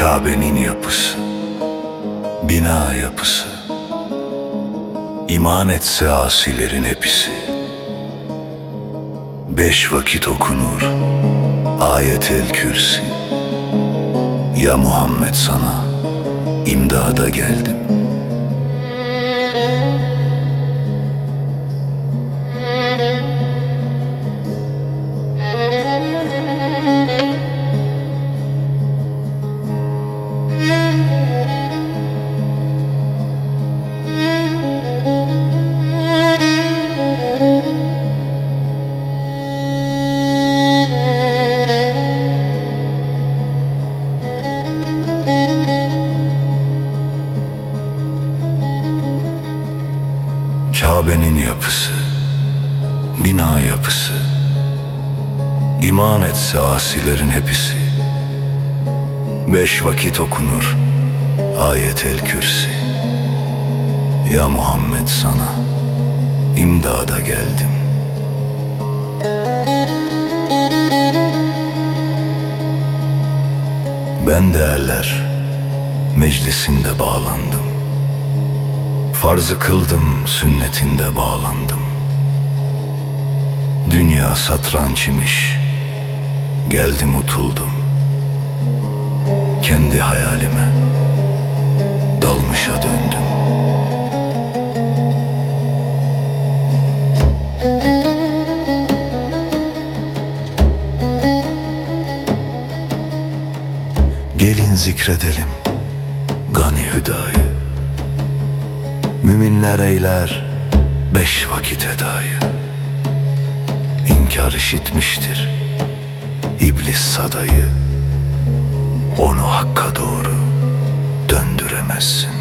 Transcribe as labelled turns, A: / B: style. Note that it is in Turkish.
A: Kabe'nin yapısı, bina yapısı, iman etse asilerin hepsi. Beş vakit okunur, ayet-el kürsi. Ya Muhammed sana imdada geldim. Kabe'nin yapısı, bina yapısı, iman etse asilerin hepsi. Beş vakit okunur, ayet-el kürsi. Ya Muhammed sana imdada geldim. Ben değerler meclisinde bağlandım. Farzı kıldım, sünnetinde bağlandım. Dünya satranç imiş, geldim utuldum. Kendi hayalime, dalmışa döndüm. Gelin zikredelim Gani Hüda'yı Müminler eyler beş vakit edayı. İnkar işitmiştir İblis sadayı. Onu hakka doğru döndüremezsin